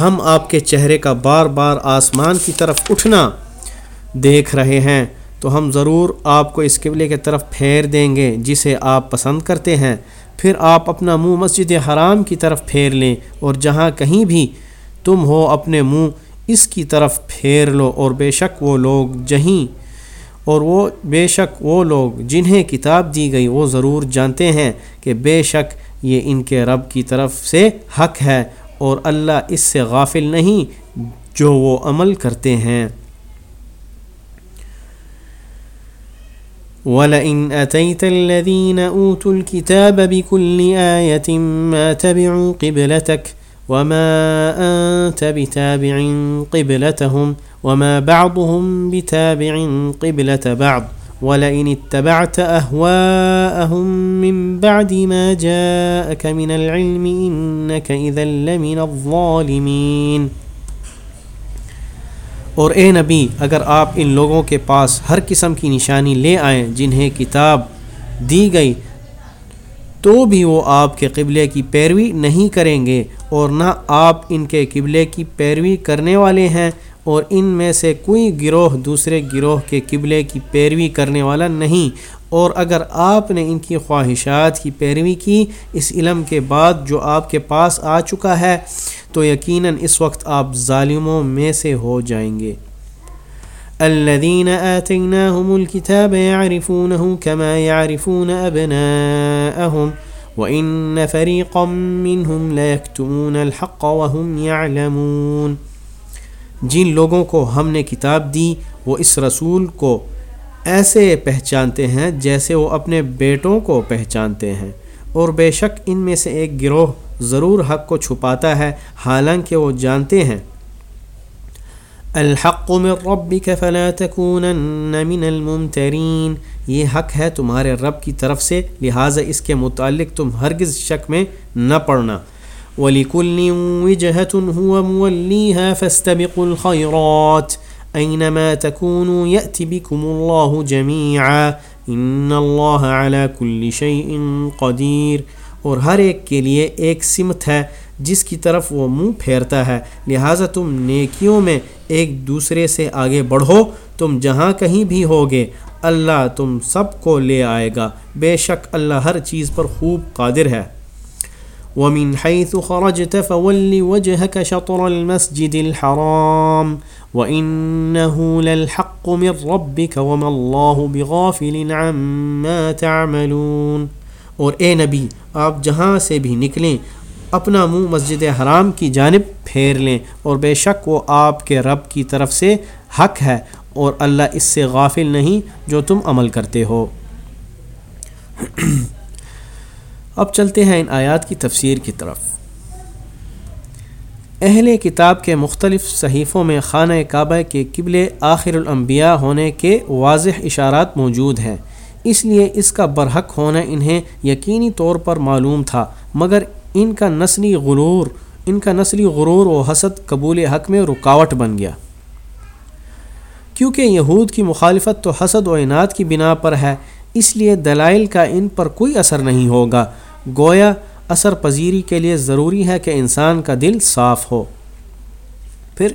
ہم آپ کے چہرے کا بار بار آسمان کی طرف اٹھنا دیکھ رہے ہیں، تو ہم ضرور آپ کو اس قبلے کی طرف پھیر دیں گے، جسے آپ پسند کرتے ہیں۔ پھر آپ اپنا منہ مسجد حرام کی طرف پھیر لیں، اور جہاں کہیں بھی تم ہو اپنے منہ اس کی طرف پھیر لو، اور بے شک وہ لوگ جہیں، اور وہ بے شک وہ لوگ جنہیں کتاب دی گئی، وہ ضرور جانتے ہیں کہ بے شک یہ ان کے رب کی طرف سے حق ہے۔ اور اللہ اس سے غافل نہیں جو وہ عمل کرتے ہیں۔ وَلَئِنْ أَتَيْتَ الَّذِينَ أُوتُوا الْكِتَابَ بِكُلِّ آيَةٍ مَا تَبِعُوا قِبْلَتَكَ وَمَا أَنْتَ بِتَابِعٍ قِبْلَتَهُمْ وَمَا بَعْضُهُمْ بِتَابِعٍ قِبْلَةَ بَعْضٍ ولئن اتبعت أهواءهم من بعد ما جاءك من العلم إنك إذا لمن الظالمين۔ اور اے نبی، اگر آپ ان لوگوں کے پاس ہر قسم کی نشانی لے آئیں جنہیں کتاب دی گئی، تو بھی وہ آپ کے قبلے کی پیروی نہیں کریں گے اور نہ آپ ان کے قبلے کی پیروی کرنے والے ہیں۔ اور ان میں سے کوئی گروہ دوسرے گروہ کے قبلے کی پیروی کرنے والا نہیں۔ اور اگر آپ نے ان کی خواہشات کی پیروی کی اس علم کے بعد جو آپ کے پاس آ چکا ہے، تو یقیناً اس وقت آپ ظالموں میں سے ہو جائیں گے۔ الذين آتيناهم الكتاب يعرفونه كما يعرفون أبناءهم وإن فريقا منهم لا يكتمون الحق وهم يعلمون جن لوگوں کو ہم نے کتاب دی، وہ اس رسول کو ایسے پہچانتے ہیں جیسے وہ اپنے بیٹوں کو پہچانتے ہیں۔ اور بے شک ان میں سے ایک گروہ ضرور حق کو چھپاتا ہے، حالانکہ وہ جانتے ہیں۔ الحق من ربك فلا تكونن من الممترین۔ یہ حق ہے تمہارے رب کی طرف سے، لہٰذا اس کے متعلق تم ہرگز شک میں نہ پڑنا۔ ولكل وجهة هو موليها فاستبقوا الخيرات. أينما تكونوا يأتي بكم الله جميعا. إن الله على كل شيء قدير. اور ہر ایک کے لیے ایک سمت ہے، جس کی طرف وہ منہ پھیرتا ہے۔ لہٰذا تم نیکیوں میں ایک دوسرے سے آگے بڑھو، تم جہاں کہیں بھی ہوگے، اللہ تم سب کو لے آئے گا۔ بے شک اللہ ہر چیز پر خوب قادر ہے۔ ومن حيث خرجت فول وجهك شطر المسجد الحرام وإنه للحق من ربك وما الله بغافل عما تعملون۔ اور اے نبی، آپ جہاں سے بھی نکلیں، اپنا منہ مسجد حرام کی جانب پھیر لیں۔ اور بے شک وہ آپ کے رب کی طرف سے حق ہے اور اللہ اس سے غافل نہیں جو تم عمل کرتے ہو۔ اب چلتے ہیں ان آیات کی تفسیر کی طرف۔ اہل کتاب کے مختلف صحیفوں میں خانہ کعبہ کے قبل آخر الانبیاء ہونے کے واضح اشارات موجود ہیں۔ اس لیے اس کا برحق ہونا انہیں یقینی طور پر معلوم تھا، مگر ان کا نسلی غرور، ان کا نسلی غرور و حسد قبول حق میں رکاوٹ بن گیا۔ کیونکہ یہود کی مخالفت تو حسد و عناد کی بنا پر ہے، اس لیے دلائل کا ان پر کوئی اثر نہیں ہوگا۔ گویا اثر پذیری کے لیے ضروری ہے کہ انسان کا دل صاف ہو۔ پھر،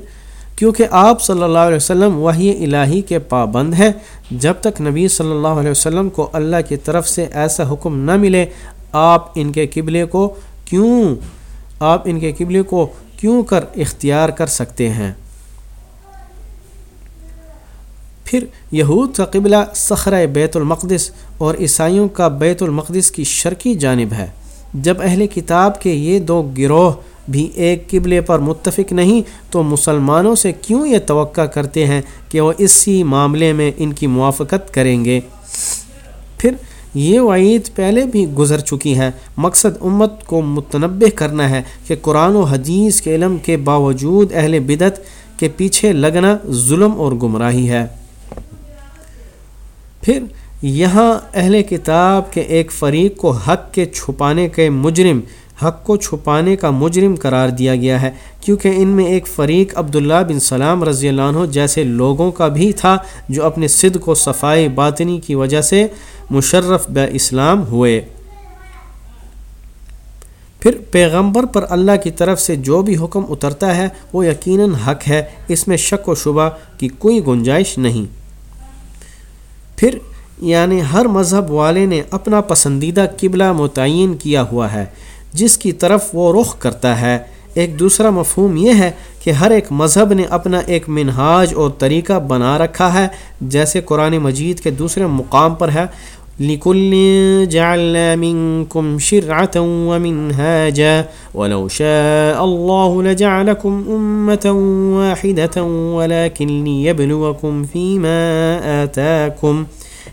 کیونکہ آپ صلی اللہ علیہ وسلم وہی الہی کے پابند ہیں، جب تک نبی صلی اللہ علیہ وسلم کو اللہ کی طرف سے ایسا حکم نہ ملے، آپ ان کے قبلے کو کیوں، آپ ان کے قبلے کو کیوں کر اختیار کر سکتے ہیں؟ پھر یہود کا قبلہ سخرۂ بیت المقدس اور عیسائیوں کا بیت المقدس کی شرکی جانب ہے۔ جب اہل کتاب کے یہ دو گروہ بھی ایک قبلے پر متفق نہیں، تو مسلمانوں سے کیوں یہ توقع کرتے ہیں کہ وہ اسی معاملے میں ان کی موافقت کریں گے؟ پھر یہ وعید پہلے بھی گزر چکی ہے مقصد امت کو متنبع کرنا ہے کہ قرآن و حدیث کے علم کے باوجود اہل بدت کے پیچھے لگنا ظلم اور گمراہی ہے۔ پھر یہاں اہل کتاب کے ایک فریق کو حق کے چھپانے کے مجرم، حق کو چھپانے کا مجرم قرار دیا گیا ہے، کیونکہ ان میں ایک فریق عبداللہ بن سلام رضی اللہ عنہ جیسے لوگوں کا بھی تھا جو اپنے صدق و صفائی باطنی کی وجہ سے مشرف بے اسلام ہوئے۔ پھر پیغمبر پر اللہ کی طرف سے جو بھی حکم اترتا ہے، وہ یقیناً حق ہے، اس میں شک و شبہ کی کوئی گنجائش نہیں۔ پھر یعنی ہر مذہب والے نے اپنا پسندیدہ قبلہ متعین کیا ہوا ہے، جس کی طرف وہ رخ کرتا ہے۔ ایک دوسرا مفہوم یہ ہے کہ ہر ایک مذہب نے اپنا ایک منہاج اور طریقہ بنا رکھا ہے، جیسے قرآن مجید کے دوسرے مقام پر ہے۔ لِكُلٍّ جَعَلْنَا مِنْكُمْ شِرْعَةً وَمِنْهَاجًا وَلَوْ شَاءَ اللَّهُ لَجَعَلَكُمْ أُمَّةً وَاحِدَةً وَلَكِنْ لِيَبْلُوَكُمْ فِي مَا آتَاكُمْ.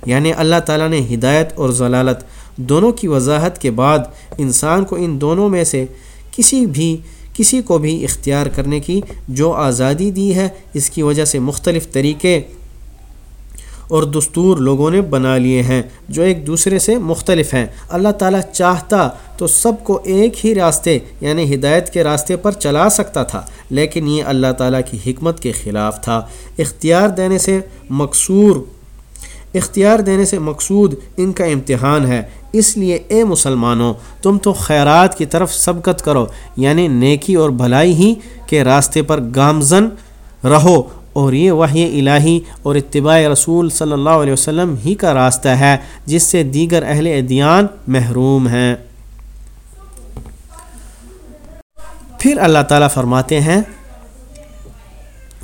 یعنی اللہ تعالیٰ نے ہدایت اور ضلالت دونوں کی وضاحت کے بعد انسان کو ان دونوں میں سے کسی بھی کسی کو بھی اختیار کرنے کی جو آزادی دی ہے اس کی وجہ سے مختلف طریقے اور دستور لوگوں نے بنا لیے ہیں جو ایک دوسرے سے مختلف ہیں۔ اللہ تعالیٰ چاہتا تو سب کو ایک ہی راستے یعنی ہدایت کے راستے پر چلا سکتا تھا، لیکن یہ اللہ تعالیٰ کی حکمت کے خلاف تھا۔ اختیار دینے سے مقصور، اختیار دینے سے مقصود ان کا امتحان ہے۔ اس لیے اے مسلمانوں، تم تو خیرات کی طرف سبقت کرو یعنی نیکی اور بھلائی ہی کے راستے پر گامزن رہو۔ اور یہ وحی الہی اور اتباع رسول صلی اللہ علیہ وسلم ہی کا راستہ ہے، جس سے دیگر اہل ادیان محروم ہیں۔ پھر اللہ تعالیٰ فرماتے ہیں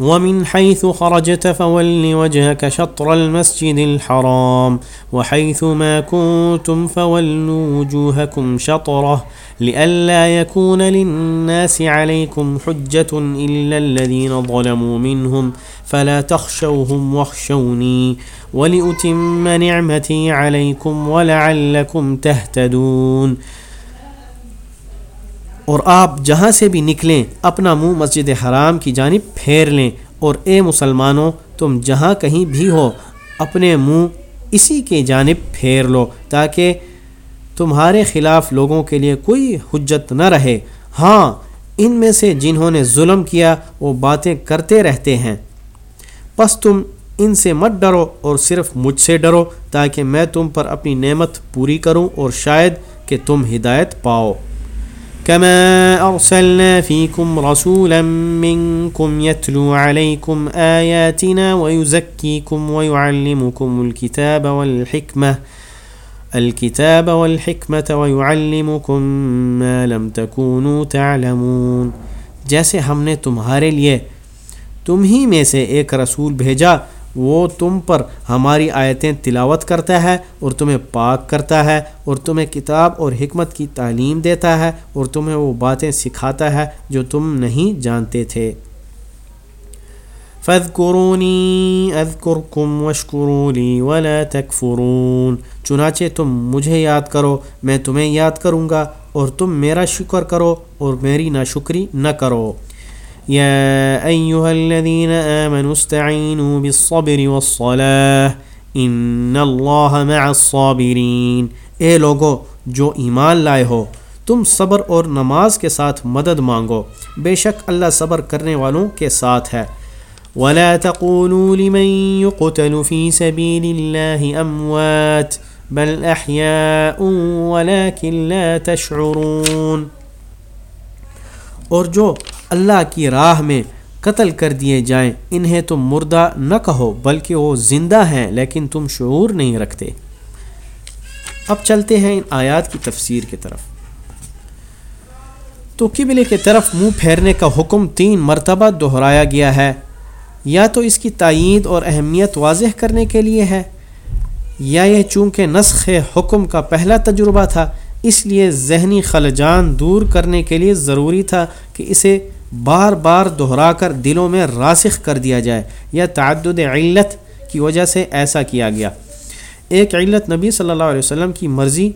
ومن حيث خرجت فول وجهك شطر المسجد الحرام، وحيث ما كنتم فولوا وجوهكم شطره لئلا يكون للناس عليكم حجة إلا الذين ظلموا منهم، فلا تخشوهم واخشوني، ولأتم نعمتي عليكم ولعلكم تهتدون. اور آپ جہاں سے بھی نکلیں، اپنا منہ مسجد حرام کی جانب پھیر لیں۔ اور اے مسلمانوں، تم جہاں کہیں بھی ہو، اپنے منہ اسی کی جانب پھیر لو تاکہ تمہارے خلاف لوگوں کے لیے کوئی حجت نہ رہے۔ ہاں ان میں سے جنہوں نے ظلم کیا، وہ باتیں کرتے رہتے ہیں۔ پس تم ان سے مت ڈرو اور صرف مجھ سے ڈرو تاکہ میں تم پر اپنی نعمت پوری کروں اور شاید کہ تم ہدایت پاؤ۔ كما أرسلنا فيكم رسولا منكم يتلو عليكم آياتنا ويزكيكم ويعلمكم الكتاب والحكمة الكتاب والحكمة ويعلمكم ما لم تكونوا تعلمون۔ جیسے ہم نے تمہارے لیے تم ہی میں سے ایک رسول بھیجا وہ تم پر ہماری آیتیں تلاوت کرتا ہے اور تمہیں پاک کرتا ہے اور تمہیں کتاب اور حکمت کی تعلیم دیتا ہے اور تمہیں وہ باتیں سکھاتا ہے جو تم نہیں جانتے تھے۔ فض قرونی اذکرکم وشکرولی ولا تکفرون چنانچہ تم مجھے یاد کرو، میں تمہیں یاد کروں گا اور تم میرا شکر کرو اور میری ناشکری نہ کرو۔ يا أيها الذين آمنوا استعينوا بالصبر والصلاة إن الله مع الصابرين۔ اے لوگو، جو ایمان لائے ہو، تم صبر اور نماز کے ساتھ مدد مانگو۔ بے شک اللہ صبر کرنے والوں کے ساتھ ہے۔ ولا تقولوا لمن يقتل في سبيل الله أموات بل أحياء ولكن لا تشعرون۔ اور جو اللہ کی راہ میں قتل کر دیے جائیں۔ انہیں تم مردہ نہ کہو، بلکہ وہ زندہ ہیں، لیکن تم شعور نہیں رکھتے۔ اب چلتے ہیں ان آیات کی تفسیر کی طرف۔ تو قبلے کی طرف منہ پھیرنے کا حکم تین مرتبہ دہرایا گیا ہے۔ یا تو اس کی تائید اور اہمیت واضح کرنے کے لیے ہے، یا یہ چونکہ نسخ حکم کا پہلا تجربہ تھا، اس لیے ذہنی خلجان دور کرنے کے لیے ضروری تھا کہ اسے بار بار دہرا کر دلوں میں راسخ کر دیا جائے یا تعدد علت کی وجہ سے ایسا کیا گیا۔ ایک علت نبی صلی اللہ علیہ وسلم کی مرضی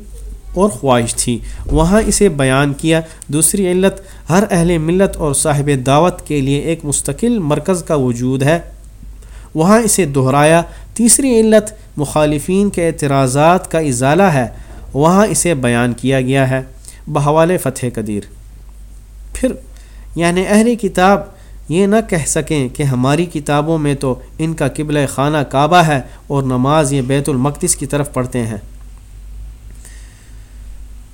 اور خواہش تھی۔ وہاں اسے بیان کیا۔ دوسری علت، ہر اہل ملت اور صاحب دعوت کے لیے ایک مستقل مرکز کا وجود ہے۔ وہاں اسے دہرایا۔ تیسری علت، مخالفین کے اعتراضات کا ازالہ ہے۔ وہاں اسے بیان کیا گیا ہے۔ بحوال فتح قدیر۔ پھر یعنی اہل کتاب یہ نہ کہہ سکیں کہ ہماری کتابوں میں تو ان کا قبل خانہ کعبہ ہے اور نماز یہ بیت المقدس کی طرف پڑھتے ہیں۔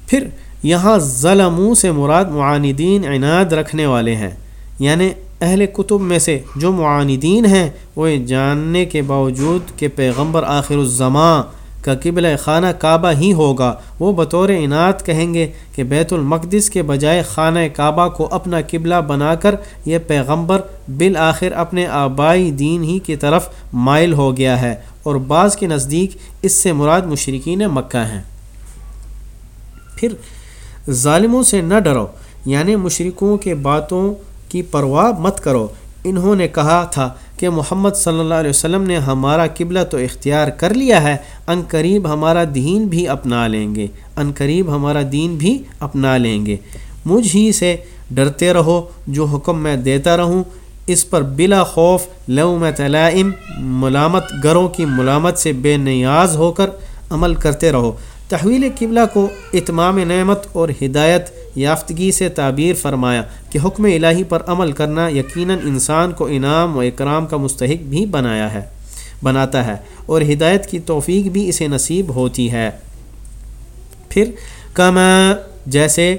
پھر یہاں ظلموں سے مراد معاندین عناد رکھنے والے ہیں۔ یعنی اہل کتب میں سے جو معاندین ہیں، وہ جاننے کے باوجود کہ پیغمبر آخر الزماں کا قبل خانہ کعبہ ہی ہوگا۔ وہ بطور انعت کہیں گے کہ بیت المقدس کے بجائے خانہ کعبہ کو اپنا قبلہ بنا کر یہ پیغمبر بالآخر اپنے آبائی دین ہی کی طرف مائل ہو گیا ہے اور بعض کے نزدیک اس سے مراد مشرقین مکہ ہیں۔ پھر ظالموں سے نہ ڈرو یعنی مشرقوں کے باتوں کی پرواہ مت کرو۔ انہوں نے کہا تھا کہ محمد صلی اللہ علیہ وسلم نے ہمارا قبلہ تو اختیار کر لیا ہے، ان قریب ہمارا دین بھی اپنا لیں گے۔ ان قریب ہمارا دین بھی اپنا لیں گے۔ مجھ ہی سے ڈرتے رہو، جو حکم میں دیتا رہوں۔ اس پر بلا خوف لو تلائم ملامت گروں کی ملامت سے بے نیاز ہو کر عمل کرتے رہو۔ تحویل قبلہ کو اتمام نعمت اور ہدایت یافتگی سے تعبیر فرمایا کہ حکم الہی پر عمل کرنا یقیناً انسان کو انعام و اکرام کا مستحق بھی بنایا ہے، بناتا ہے اور ہدایت کی توفیق بھی اسے نصیب ہوتی ہے۔ پھر کم جیسے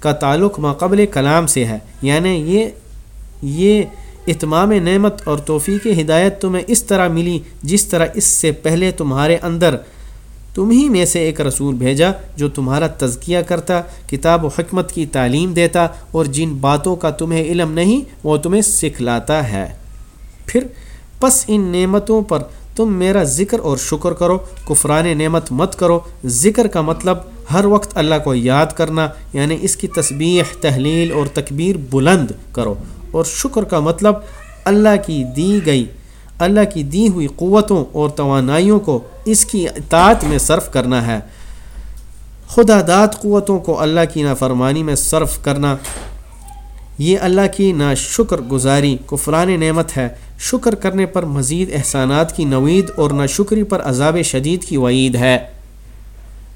کا تعلق ماقبل کلام سے ہے یعنی یہ یہ اتمام نعمت اور توفیق ہدایت تمہیں اس طرح ملی جس طرح اس سے پہلے تمہارے اندر تم ہی میں سے ایک رسول بھیجا جو تمہارا تزکیہ کرتا، کتاب و حکمت کی تعلیم دیتا اور جن باتوں کا تمہیں علم نہیں، وہ تمہیں سکھلاتا ہے۔ پھر، پس ان نعمتوں پر تم میرا ذکر اور شکر کرو، کفران نعمت مت کرو۔ ذکر کا مطلب ہر وقت اللہ کو یاد کرنا یعنی اس کی تسبیح، تحلیل اور تکبیر بلند کرو۔ اور شکر کا مطلب اللہ کی دی گئی اللہ کی دی ہوئی قوتوں اور توانائیوں کو اس کی اطاعت میں صرف کرنا ہے۔ خدا داد قوتوں کو اللہ کی نافرمانی میں صرف کرنا۔ یہ اللہ کی نا شکر گزاری کفران نعمت ہے۔ شکر کرنے پر مزید احسانات کی نوید اور نا شکری پر عذاب شدید کی وعید ہے۔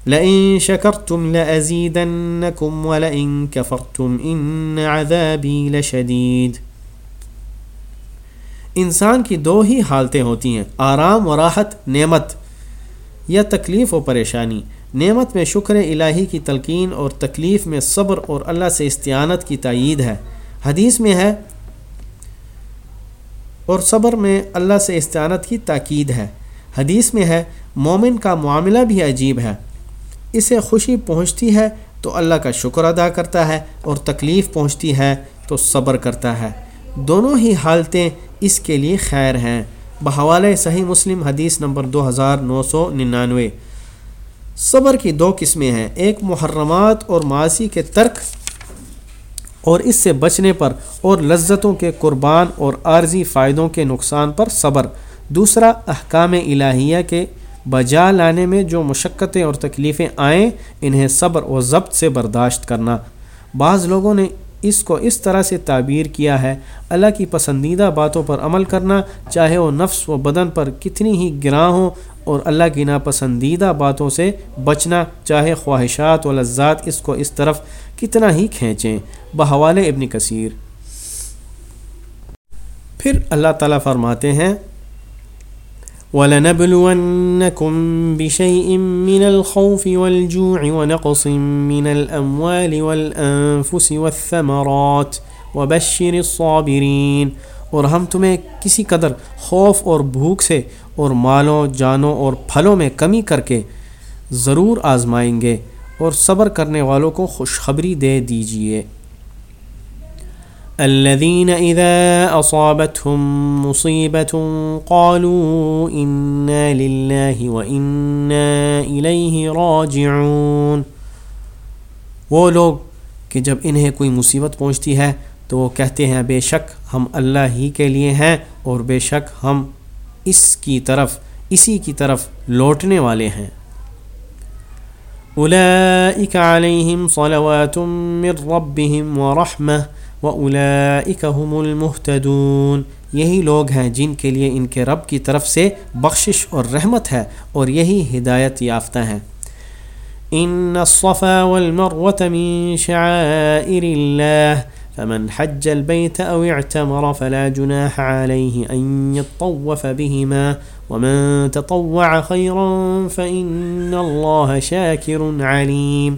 لَإِن شَكَرْتُمْ لَأَزِيدَنَّكُمْ وَلَإِن كَفَرْتُمْ إِنَّ عَذَابِي لَشَدِيدٌ انسان کی دو ہی حالتیں ہوتی ہیں، آرام و راحت، نعمت یا تکلیف و پریشانی۔ نعمت میں شکر الہی کی تلقین اور تکلیف میں صبر اور اللہ سے استعانت کی تائید ہے۔ حدیث میں ہے، اور صبر میں اللہ سے استعانت کی تاکید ہے۔ حدیث میں ہے، مومن کا معاملہ بھی عجیب ہے۔ اسے خوشی پہنچتی ہے تو اللہ کا شکر ادا کرتا ہے، اور تکلیف پہنچتی ہے تو صبر کرتا ہے۔ دونوں ہی حالتیں اس کے لیے خیر ہیں بحوالِ صحیح مسلم حدیث نمبر دو ہزار نو سو ننانوے۔ صبر کی دو قسمیں ہیں، ایک محرمات اور معاشی کے ترک اور اس سے بچنے پر اور لذتوں کے قربان اور عارضی فائدوں کے نقصان پر صبر۔ دوسرا، احکام الہیہ کے بجا لانے میں جو مشقتیں اور تکلیفیں آئیں، انہیں صبر و ضبط سے برداشت کرنا۔ بعض لوگوں نے اس کو اس طرح سے تعبیر کیا ہے، اللہ کی پسندیدہ باتوں پر عمل کرنا، چاہے وہ نفس و بدن پر کتنی ہی گراں ہوں، اور اللہ کی ناپسندیدہ باتوں سے بچنا، چاہے خواہشات و لذات اس کو اس طرف کتنا ہی کھینچیں۔ بحوال ابن کثیر۔ پھر اللہ تعالیٰ فرماتے ہیں وَلَنَبْلُوَنَّكُمْ بِشَيْءٍ مِّنَ الْخَوْفِ وَالْجُوعِ وَنَقْصٍ مِّنَ الْأَمْوَالِ وَالْأَنفُسِ وَالثَّمَرَاتِ وَبَشِّرِ الصَّابِرِينَ اور ہم تمہیں کسی قدر خوف اور بھوک سے اور مالوں، جانوں اور پھلوں میں کمی کر کے ضرور آزمائیں گے اور صبر کرنے والوں کو خوشخبری دے دیجیے۔ الذين إذا أصابتهم مصيبة قالوا إنا لله وإنا إليه راجعون. وہ لوگ کہ جب انہیں کوئی مصیبت پہنچتی ہے تو وہ کہتے ہیں بے شک ہم اللہ ہی کے لیے ہیں اور بے شک ہم اس کی طرف، اسی کی طرف لوٹنے والے ہیں۔ اولئک علیہم صلوات من ربهم ورحمہ واولئک هم المہتدون یہی لوگ ہیں جن کے لیے ان کے رب کی طرف سے بخشش اور رحمت ہے اور یہی ہدایت یافتہ ہیں۔ ان الصفا والمروة من شعائر الله فمن حج البيت او اعتمر فلا جناح عليه ان يطوف بهما ومن تطوع خيرا فان الله شاكر عليم۔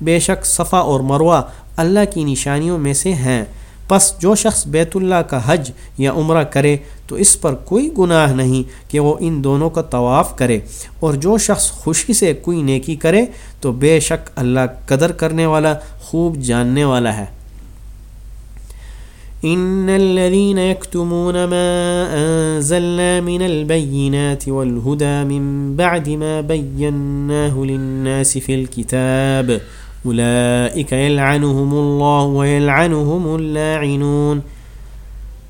بے شک صفا اور مروہ اللہ کی نشانیوں میں سے ہیں۔ پس جو شخص بیت اللہ کا حج یا عمرہ کرے تو اس پر کوئی گناہ نہیں کہ وہ ان دونوں کا طواف کرے۔ اور جو شخص خوشی سے کوئی نیکی کرے تو بے شک اللہ قدر کرنے والا، خوب جاننے والا ہے۔ ان الذين يكتمون ما انزلنا من البينات والهدى من بعد ما بيناه للناس في الكتاب۔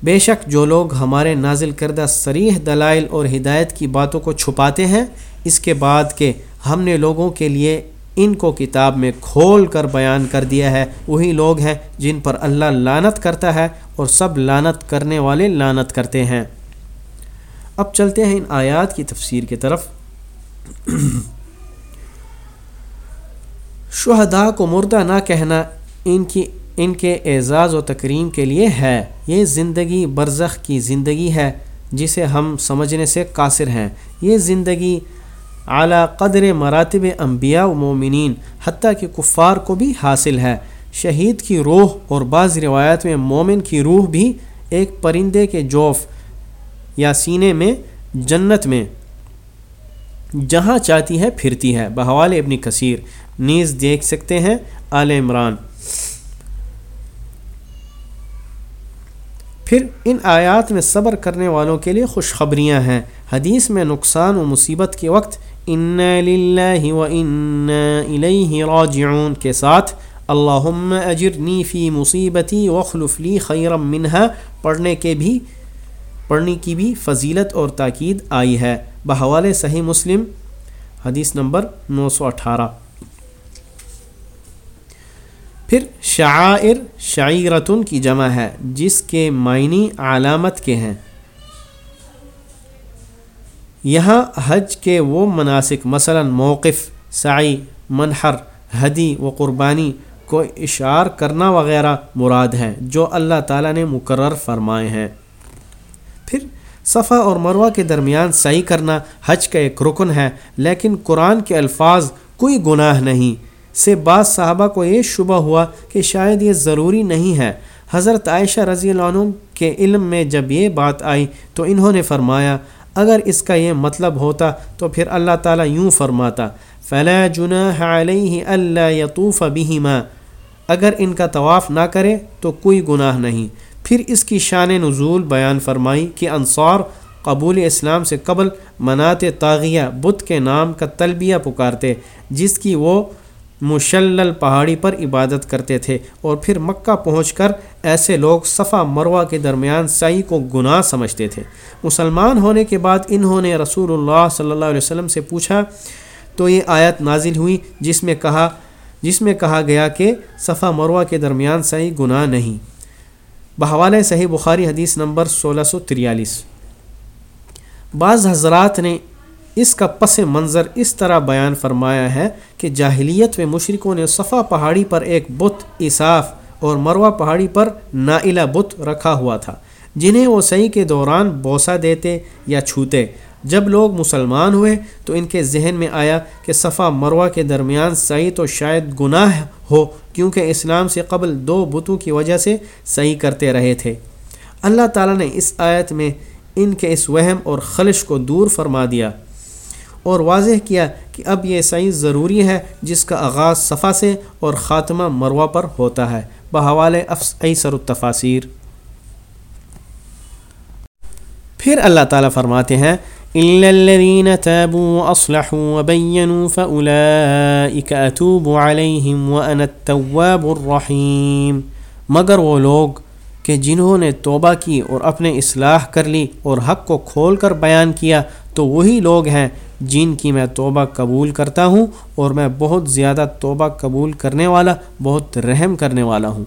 بے شک جو لوگ ہمارے نازل کردہ سریح دلائل اور ہدایت کی باتوں کو چھپاتے ہیں، اس کے بعد کہ ہم نے لوگوں کے لیے ان کو کتاب میں کھول کر بیان کر دیا ہے، وہی لوگ ہیں جن پر اللہ لانت کرتا ہے اور سب لانت کرنے والے لانت کرتے ہیں۔ اب چلتے ہیں ان آیات کی تفسیر کی طرف۔ شہداء کو مردہ نہ کہنا ان کی ان کے اعزاز و تکریم کے لیے ہے۔ یہ زندگی برزخ کی زندگی ہے، جسے ہم سمجھنے سے قاصر ہیں۔ یہ زندگی اعلیٰ قدر مراتب انبیاء و مومنین، حتیٰ کہ کفار کو بھی حاصل ہے۔ شہید کی روح اور بعض روایت میں مومن کی روح بھی ایک پرندے کے جوف یا سینے میں، جنت میں۔ جہاں چاہتی ہے پھرتی ہے بحوال ابن کثیر، نیز دیکھ سکتے ہیں۔ آل عمران۔ پھر ان آیات میں صبر کرنے والوں کے لیے خوشخبریاں ہیں۔ حدیث میں نقصان و مصیبت کے وقت ان للہ و ان الیہ راجعون کے ساتھ اللہم اجرنی فی مصیبتی وخلف لی خیرم منہا۔ پڑھنے کے بھی پڑھنے کی بھی فضیلت اور تاکید آئی ہے۔ بحوال صحیح مسلم، حدیث نمبر نو سو اٹھارہ۔ پھر شعائر شعیرتن کی جمع ہے، جس کے معنی علامت کے ہیں۔ یہاں حج کے وہ مناسک، مثلا موقف، سعی، منحر حدی و قربانی کو اشار کرنا وغیرہ مراد ہے جو اللہ تعالیٰ نے مقرر فرمائے ہیں۔ پھر صفحہ اور مروہ کے درمیان صحیح کرنا حج کا ایک رکن ہے، لیکن قرآن کے الفاظ کوئی گناہ نہیں۔ سے بعض صحابہ کو یہ شبہ ہوا کہ شاید یہ ضروری نہیں ہے۔ حضرت عائشہ رضی اللہ عنہ کے علم میں جب یہ بات آئی تو انہوں نے فرمایا، اگر اس کا یہ مطلب ہوتا تو پھر اللہ تعالیٰ یوں فرماتا، فلا جناح علیہ اللہ یطوف بہما اگر ان کا طواف نہ کرے تو کوئی گناہ نہیں۔ پھر اس کی شان نزول بیان فرمائی کہ انصار قبول اسلام سے قبل منات تاغیہ بت کے نام کا تلبیہ پکارتے، جس کی وہ مشلل پہاڑی پر عبادت کرتے تھے اور پھر مکہ پہنچ کر ایسے لوگ صفا مروہ کے درمیان سعی کو گناہ سمجھتے تھے۔ مسلمان ہونے کے بعد انہوں نے رسول اللہ صلی اللہ علیہ وسلم سے پوچھا، تو یہ آیت نازل ہوئی جس میں کہا، جس میں کہا گیا کہ صفا مروہ کے درمیان سعی گناہ نہیں۔ بحوالِ صحیح بخاری حدیث نمبر سولہ سو تریالیس۔ بعض حضرات نے اس کا پس منظر اس طرح بیان فرمایا ہے کہ جاہلیت میں مشرقوں نے صفا پہاڑی پر ایک بت اصاف اور مروہ پہاڑی پر نائلہ بت رکھا ہوا تھا، جنہیں وہ صحیح کے دوران بوسہ دیتے یا چھوتے۔ جب لوگ مسلمان ہوئے تو ان کے ذہن میں آیا کہ صفا مروہ کے درمیان صحیح تو شاید گناہ ہو کیونکہ اسلام سے قبل دو بتوں کی وجہ سے صحیح کرتے رہے تھے۔ اللہ تعالیٰ نے اس آیت میں ان کے اس وہم اور خلش کو دور فرما دیا اور واضح کیا کہ اب یہ سعی ضروری ہے جس کا آغاز صفا سے اور خاتمہ مروہ پر ہوتا ہے۔ بحوال افس ایسر التفاصیر پھر اللہ تعالیٰ فرماتے ہیں مگر وہ لوگ کہ جنہوں نے توبہ کی اور اپنے اصلاح کر لی اور حق کو کھول کر بیان کیا تو وہی لوگ ہیں جن کی میں توبہ قبول کرتا ہوں اور میں بہت زیادہ توبہ قبول کرنے والا، بہت رحم کرنے والا ہوں۔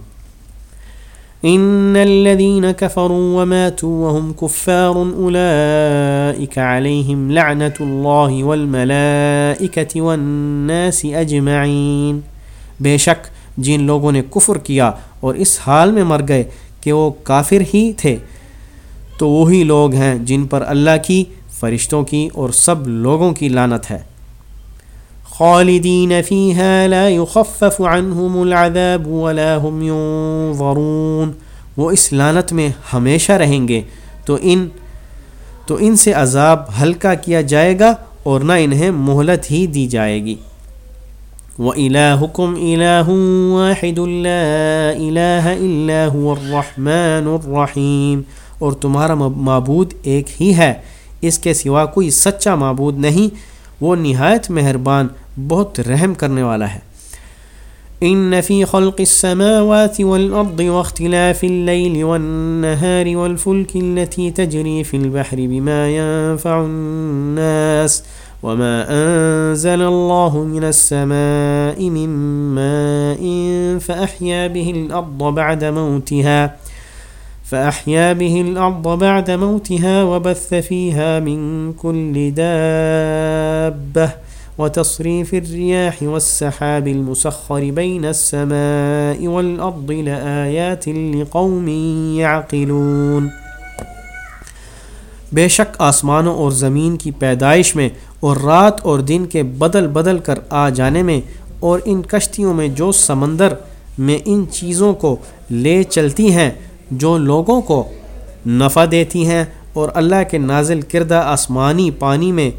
ان الذين كفروا وماتوا وهم كفار اولئك عليهم لعنه الله والملائكه والناس اجمعين بے شک جن لوگوں نے کفر کیا اور اس حال میں مر گئے کہ وہ کافر ہی تھے، تو وہی لوگ ہیں جن پر اللہ کی، فرشتوں کی اور سب لوگوں کی لانت ہے۔ خالدین فیها لا يخفف عنهم العذاب ولا هم ينظرون وہ اس لانت میں ہمیشہ رہیں گے۔ تو ان تو ان سے عذاب ہلکا کیا جائے گا اور نہ انہیں مہلت ہی دی جائے گی۔ وَإِلَاهُكُمْ إِلَاهٌ وَاحِدٌ لَا إِلَاهَ إِلَّا هُوَ الرَّحْمَنُ الرَّحِيمُ اور تمہارا معبود ایک ہی ہے۔ اس کے سوا کوئی سچا معبود نہیں۔ وہ نہایت مہربان بہت رحم کرنے والا ہے۔ ان فی خلق السماوات والارض واختلاف الليل والنهار والفلك التي تجري في البحر بما ينفع الناس وما انزل الله من السماء من ماء فاحيا به الارض بعد موتها، فأحيا به الأرض بعد موتها وبث فيها من كل دابة وتصريف الرياح والسحاب المسخر بين السماء والأرض لآيات لقوم يعقلون. بے شک آسمانوں اور زمین کی پیدائش میں اور رات اور دن کے بدل بدل کر آ جانے میں اور ان کشتیوں میں جو سمندر میں ان چیزوں کو لے چلتی ہیں، جو لوگوں کو نفع دیتی ہیں اور اللہ کے نازل کردہ آسمانی پانی میں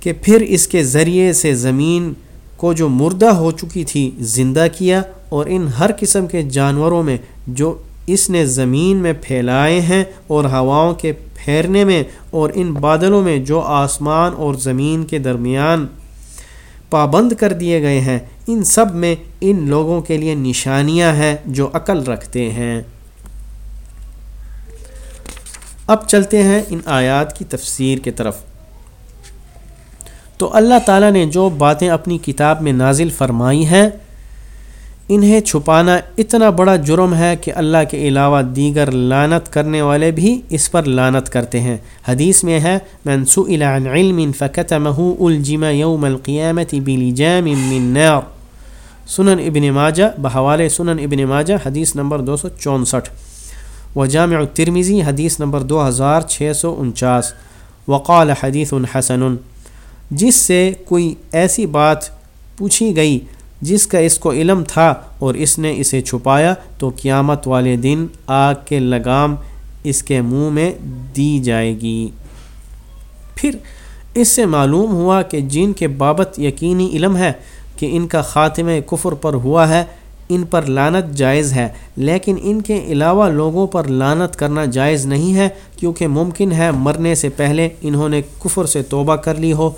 کہ پھر اس کے ذریعے سے زمین کو جو مردہ ہو چکی تھی زندہ کیا اور ان ہر قسم کے جانوروں میں جو اس نے زمین میں پھیلائے ہیں اور ہواؤں کے پھیرنے میں اور ان بادلوں میں جو آسمان اور زمین کے درمیان پابند کر دیے گئے ہیں، ان سب میں ان لوگوں کے لیے نشانیاں ہیں جو عقل رکھتے ہیں۔ اب چلتے ہیں ان آیات کی تفسیر کے طرف۔ تو اللہ تعالیٰ نے جو باتیں اپنی کتاب میں نازل فرمائی ہیں، انہیں چھپانا اتنا بڑا جرم ہے کہ اللہ کے علاوہ دیگر لانت کرنے والے بھی اس پر لانت کرتے ہیں۔ حدیث میں ہے منسو عن علم فكتمه الجم یوم القیامت بلجام من نار سنن ابن ماجہ بحوال سنن ابن ماجہ، حدیث نمبر دو سو چونسٹھ۔ و جامع الترمیزی حدیث نمبر دو ہزار چھ سو انچاس۔ وقال حدیث حسن۔ جس سے کوئی ایسی بات پوچھی گئی جس کا اس کو علم تھا اور اس نے اسے چھپایا تو قیامت والے دن آگ کے لگام اس کے منہ میں دی جائے گی۔ پھر اس سے معلوم ہوا کہ جن کے بابت یقینی علم ہے کہ ان کا خاتمہ کفر پر ہوا ہے، ان پر لانت جائز ہے، لیکن ان کے علاوہ لوگوں پر لانت کرنا جائز نہیں ہے کیونکہ ممکن ہے مرنے سے پہلے انہوں نے کفر سے توبہ کر لی ہو۔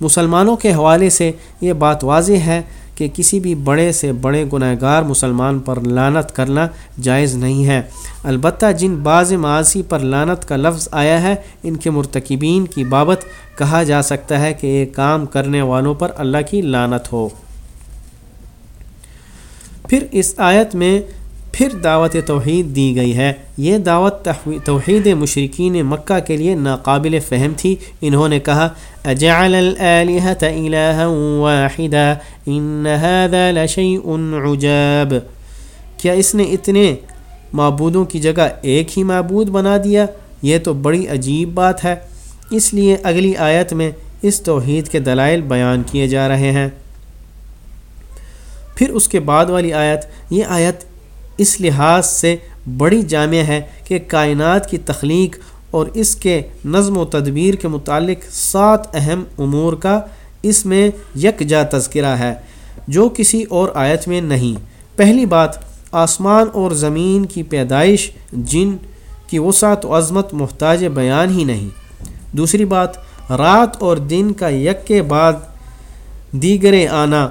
مسلمانوں کے حوالے سے یہ بات واضح ہے کہ کسی بھی بڑے سے بڑے گناہ گار مسلمان پر لانت کرنا جائز نہیں ہے۔ البتہ جن بعض معاشی پر لانت کا لفظ آیا ہے، ان کے مرتکبین کی بابت کہا جا سکتا ہے کہ یہ کام کرنے والوں پر اللہ کی لانت ہو۔ پھر اس آیت میں پھر دعوت توحید دی گئی ہے۔ یہ دعوت توحید مشرقین مکہ کے لیے ناقابل فہم تھی۔ انہوں نے کہا، اجعل واحدا ان هذا لشيء عجاب۔ کیا اس نے اتنے معبودوں کی جگہ ایک ہی معبود بنا دیا؟ یہ تو بڑی عجیب بات ہے۔ اس لیے اگلی آیت میں اس توحید کے دلائل بیان کیے جا رہے ہیں۔ پھر اس کے بعد والی آیت، یہ آیت اس لحاظ سے بڑی جامع ہے کہ کائنات کی تخلیق اور اس کے نظم و تدبیر کے متعلق سات اہم امور کا اس میں یکجا تذکرہ ہے، جو کسی اور آیت میں نہیں۔ پہلی بات، آسمان اور زمین کی پیدائش، جن کی وسعت و عظمت محتاج بیان ہی نہیں۔ دوسری بات، رات اور دن کا یک کے بعد دیگر آنا،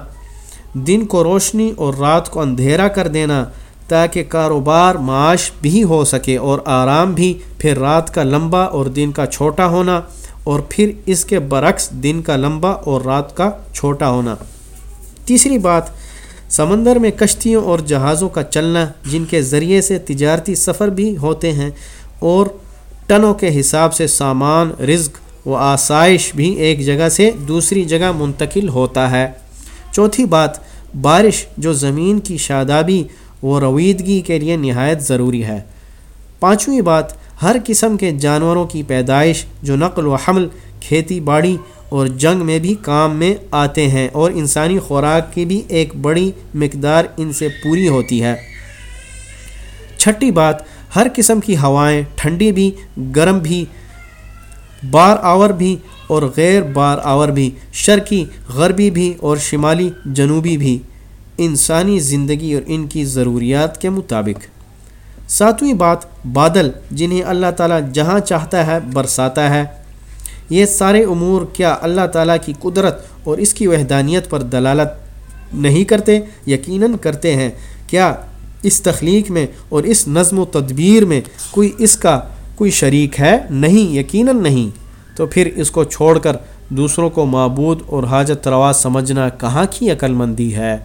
دن کو روشنی اور رات کو اندھیرا کر دینا۔ تاکہ کاروبار معاش بھی ہو سکے اور آرام بھی، پھر رات کا لمبا اور دن کا چھوٹا ہونا، اور پھر اس کے برعکس دن کا لمبا اور رات کا چھوٹا ہونا۔ تیسری بات، سمندر میں کشتیوں اور جہازوں کا چلنا، جن کے ذریعے سے تجارتی سفر بھی ہوتے ہیں، اور ٹنوں کے حساب سے سامان، رزق و آسائش بھی ایک جگہ سے دوسری جگہ منتقل ہوتا ہے۔ چوتھی بات، بارش جو زمین کی شادابی و رویدگی کے لیے نہایت ضروری ہے۔ پانچویں بات، ہر قسم کے جانوروں کی پیدائش جو نقل و حمل، کھیتی باڑی اور جنگ میں بھی کام میں آتے ہیں اور انسانی خوراک کی بھی ایک بڑی مقدار ان سے پوری ہوتی ہے۔ چھٹی بات، ہر قسم کی ہوائیں، ٹھنڈی بھی، گرم بھی، بار آور بھی اور غیر بار آور بھی، شرقی، غربی بھی اور شمالی جنوبی بھی۔ انسانی زندگی اور ان کی ضروریات کے مطابق۔ ساتویں بات، بادل، جنہیں اللہ تعالیٰ جہاں چاہتا ہے برساتا ہے۔ یہ سارے امور کیا اللہ تعالیٰ کی قدرت اور اس کی وحدانیت پر دلالت نہیں کرتے، یقیناً کرتے ہیں۔ کیا اس تخلیق میں اور اس نظم و تدبیر میں کوئی اس کا کوئی شریک ہے؟ نہیں، یقیناً نہیں۔ تو پھر اس کو چھوڑ کر دوسروں کو معبود اور حاجت روا سمجھنا کہاں کی عقل مندی ہے؟